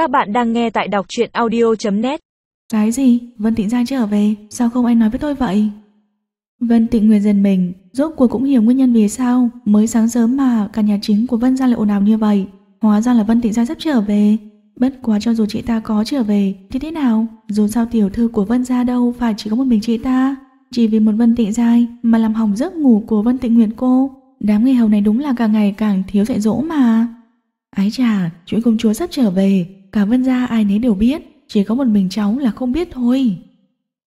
Các bạn đang nghe tại đọc truyện audio.net Cái gì? Vân Tịnh Giai trở về, sao không anh nói với tôi vậy? Vân Tịnh Nguyệt dần mình, rốt cuộc cũng hiểu nguyên nhân vì sao mới sáng sớm mà cả nhà chính của Vân gia lại ồn ào như vậy. Hóa ra là Vân Tịnh Giai sắp trở về. Bất quá cho dù chị ta có trở về thì thế nào? Dù sao tiểu thư của Vân gia đâu phải chỉ có một mình chị ta. Chỉ vì một Vân Tịnh Giai mà làm hỏng giấc ngủ của Vân Tịnh Nguyệt cô. Đám người hầu này đúng là càng ngày càng thiếu dạy dỗ mà. Ái chà, chuỗi công chúa sắp trở về, cả Vân gia ai nấy đều biết, chỉ có một mình cháu là không biết thôi.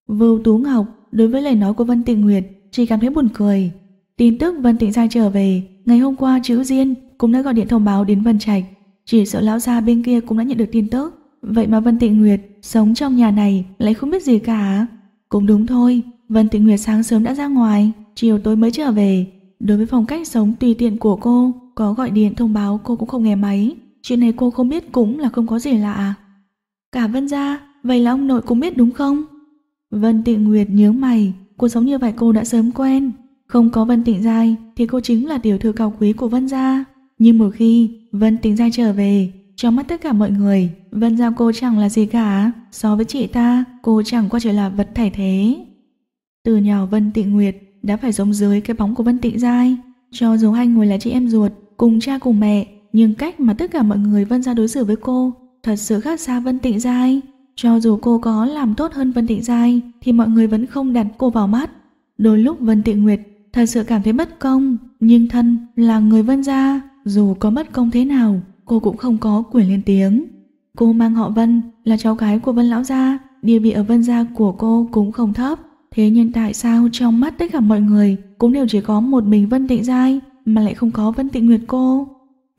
Vưu Tú Ngọc đối với lời nói của Vân Tịnh Nguyệt chỉ cảm thấy buồn cười. Tin tức Vân Tịnh gia trở về, ngày hôm qua chữ Diên cũng đã gọi điện thông báo đến Vân Trạch, chỉ sợ lão gia bên kia cũng đã nhận được tin tức. Vậy mà Vân Tịnh Nguyệt sống trong nhà này lại không biết gì cả. Cũng đúng thôi, Vân Tịnh Nguyệt sáng sớm đã ra ngoài, chiều tối mới trở về. Đối với phong cách sống tùy tiện của cô, có gọi điện thông báo cô cũng không nghe máy. Chuyện này cô không biết cũng là không có gì lạ. À. Cả Vân gia, vậy là ông nội cũng biết đúng không? Vân Tịnh Nguyệt nhớ mày, cuộc sống như vậy cô đã sớm quen. Không có Vân Tịnh Giai thì cô chính là tiểu thư cao quý của Vân gia. Nhưng một khi Vân Tịnh Giai trở về, trong mắt tất cả mọi người, Vân gia cô chẳng là gì cả. So với chị ta, cô chẳng qua chỉ là vật thải thế. Từ nhỏ Vân Tịnh Nguyệt đã phải giống dưới cái bóng của Vân Tịnh Giai. Cho dù hai người là chị em ruột, cùng cha cùng mẹ, nhưng cách mà tất cả mọi người Vân gia đối xử với cô thật sự khác xa Vân Tịnh Giai. Cho dù cô có làm tốt hơn Vân Tịnh Giai thì mọi người vẫn không đặt cô vào mắt. Đôi lúc Vân Tịnh Nguyệt thật sự cảm thấy bất công, nhưng thân là người Vân gia, dù có bất công thế nào, cô cũng không có quyền lên tiếng. Cô mang họ Vân, là cháu gái của Vân lão gia, địa vị ở Vân gia của cô cũng không thấp. Thế nhưng tại sao trong mắt tất cả mọi người cũng đều chỉ có một mình Vân Tịnh Giai mà lại không có Vân Tịnh Nguyệt cô?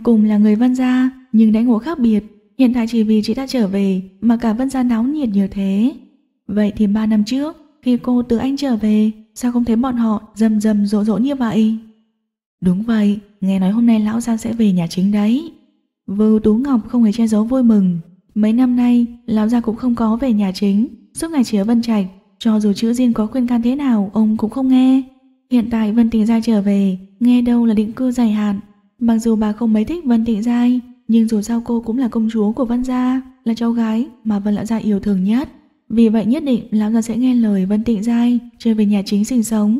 Cùng là người Vân gia nhưng đánh ngộ khác biệt, hiện tại chỉ vì chị ta trở về mà cả Vân gia náo nhiệt như thế. Vậy thì ba năm trước, khi cô từ Anh trở về, sao không thấy bọn họ rầm rầm rộ rộ như vậy? Đúng vậy, nghe nói hôm nay lão gia sẽ về nhà chính đấy. Vưu Tú Ngọc không hề che giấu vui mừng. Mấy năm nay, lão gia cũng không có về nhà chính, suốt ngày chỉ ở Vân Trạch, cho dù chữ Diên có khuyên can thế nào, ông cũng không nghe. Hiện tại Vân Tình gia trở về, nghe đâu là định cư dài hạn. Mặc dù bà không mấy thích Vân Tịnh Giai, nhưng dù sao cô cũng là công chúa của Vân Gia, là cháu gái mà Vân Lão Gia yêu thương nhất. Vì vậy nhất định Lão Gia sẽ nghe lời Vân Tịnh Giai trở về nhà chính sinh sống.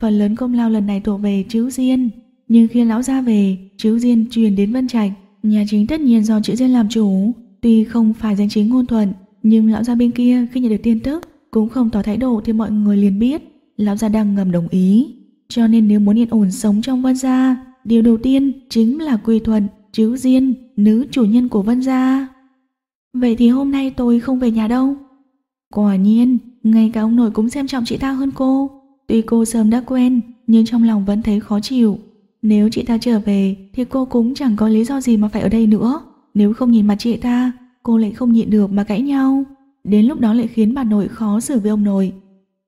Phần lớn công lao lần này thuộc về chữ Diên. Nhưng khi Lão Gia về, chữ Diên truyền đến Vân Trạch. Nhà chính tất nhiên do chữ Diên làm chủ. Tuy không phải danh chính ngôn thuận, nhưng Lão Gia bên kia khi nhận được tin tức cũng không tỏ thái độ thì mọi người liền biết Lão Gia đang ngầm đồng ý. Cho nên nếu muốn yên ổn sống trong Vân Gia, điều đầu tiên chính là quy thuận chiếu Diên, nữ chủ nhân của Vân Gia. Vậy thì hôm nay tôi không về nhà đâu. Quả nhiên, ngay cả ông nội cũng xem trọng chị ta hơn cô. Tuy cô sớm đã quen, nhưng trong lòng vẫn thấy khó chịu. Nếu chị ta trở về thì cô cũng chẳng có lý do gì mà phải ở đây nữa. Nếu không nhìn mặt chị ta, cô lại không nhịn được mà cãi nhau. Đến lúc đó lại khiến bà nội khó xử với ông nội.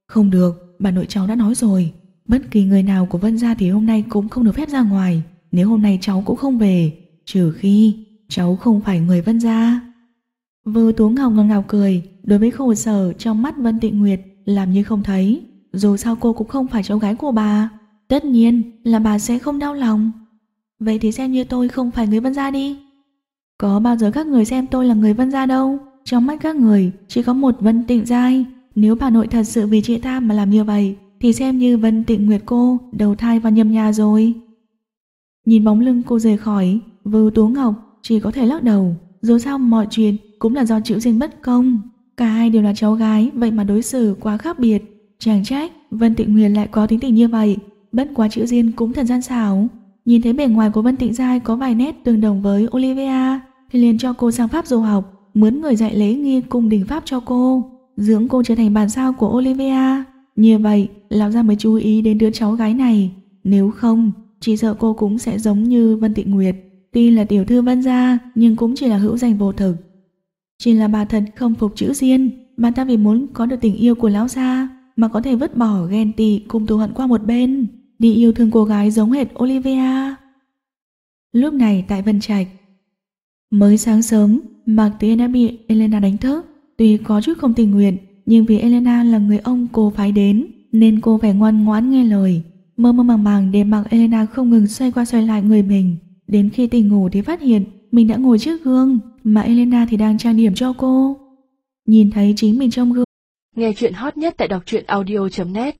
Không được, bà nội cháu đã nói rồi. Bất kỳ người nào của Vân Gia thì hôm nay cũng không được phép ra ngoài. Nếu hôm nay cháu cũng không về, trừ khi cháu không phải người Vân Gia. Vư Tú Ngọc ngọt ngào cười, đối với khổ sở trong mắt Vân Tịnh Nguyệt làm như không thấy. Dù sao cô cũng không phải cháu gái của bà. Tất nhiên là bà sẽ không đau lòng. Vậy thì xem như tôi không phải người Vân Gia đi. Có bao giờ các người xem tôi là người Vân Gia đâu. Trong mắt các người chỉ có một Vân Tịnh Giai. Nếu bà nội thật sự vì chị ta mà làm như vậy thì xem như Vân Tịnh Nguyệt cô đầu thai vào nhầm nhà rồi. Nhìn bóng lưng cô rời khỏi, Vưu Tú Ngọc chỉ có thể lắc đầu. Dù sao mọi chuyện cũng là do chịu riêng bất công. Cả hai đều là cháu gái, vậy mà đối xử quá khác biệt. Chẳng trách, Vân Tịnh Nguyệt lại có tính tình như vậy. Bất quá chữ riêng cũng thật gian xảo. Nhìn thấy bề ngoài của Vân Tịnh Giai có vài nét tương đồng với Olivia, thì liền cho cô sang Pháp du học, mướn người dạy lễ nghi cung đình Pháp cho cô, dưỡng cô trở thành bản sao của Olivia. Như vậy, lão gia mới chú ý đến đứa cháu gái này. Nếu không, chỉ sợ cô cũng sẽ giống như Vân Tịnh Nguyệt. Tuy là tiểu thư Vân gia, nhưng cũng chỉ là hữu danh vô thực. Chỉ là bà thật không phục chữ riêng bà ta vì muốn có được tình yêu của lão gia mà có thể vứt bỏ ghen tị cùng thù hận qua một bên, đi yêu thương cô gái giống hệt Olivia. Lúc này tại Vân Trạch, mới sáng sớm, Mạc Tiên đã bị Elena đánh thức. Tuy có chút không tình nguyện, nhưng vì Elena là người ông cô phái đến, nên cô phải ngoan ngoãn nghe lời. Mơ mơ màng màng để mặc Elena không ngừng xoay qua xoay lại người mình. Đến khi tỉnh ngủ thì phát hiện mình đã ngồi trước gương, mà Elena thì đang trang điểm cho cô. Nhìn thấy chính mình trong gương. Nghe chuyện hot nhất tại đọc truyện audio.net